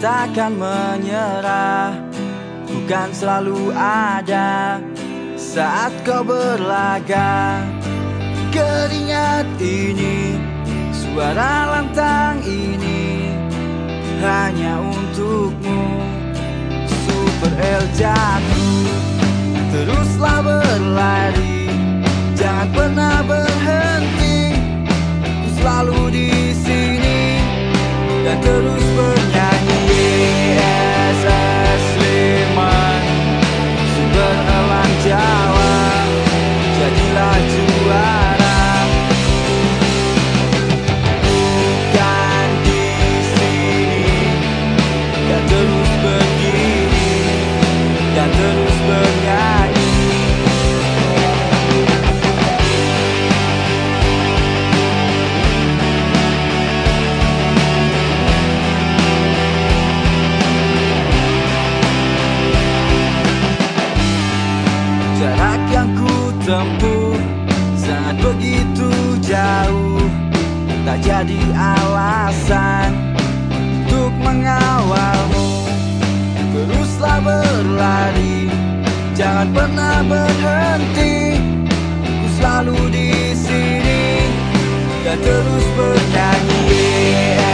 takkan menyerah. Bukan selalu ada saat kau berlaga. Keringat ini, suara lantang ini Hanya untukmu. Super El jatuh Teruslah berlari. Jangan pernah berhenti Dan terus bernyanyi sangat begitu jauh Tak jadi alasan untuk mengawalmu Teruslah berlari, jangan pernah berhenti. Ku selalu di sini dan terus bernyanyi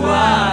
Wow.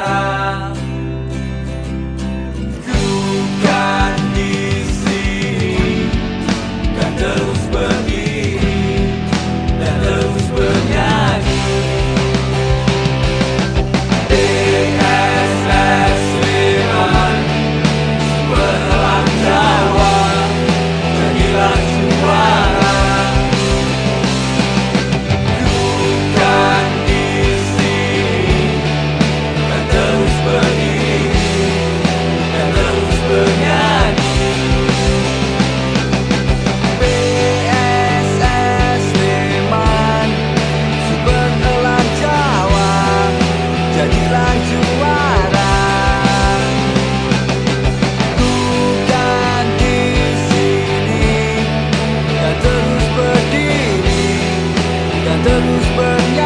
candles burn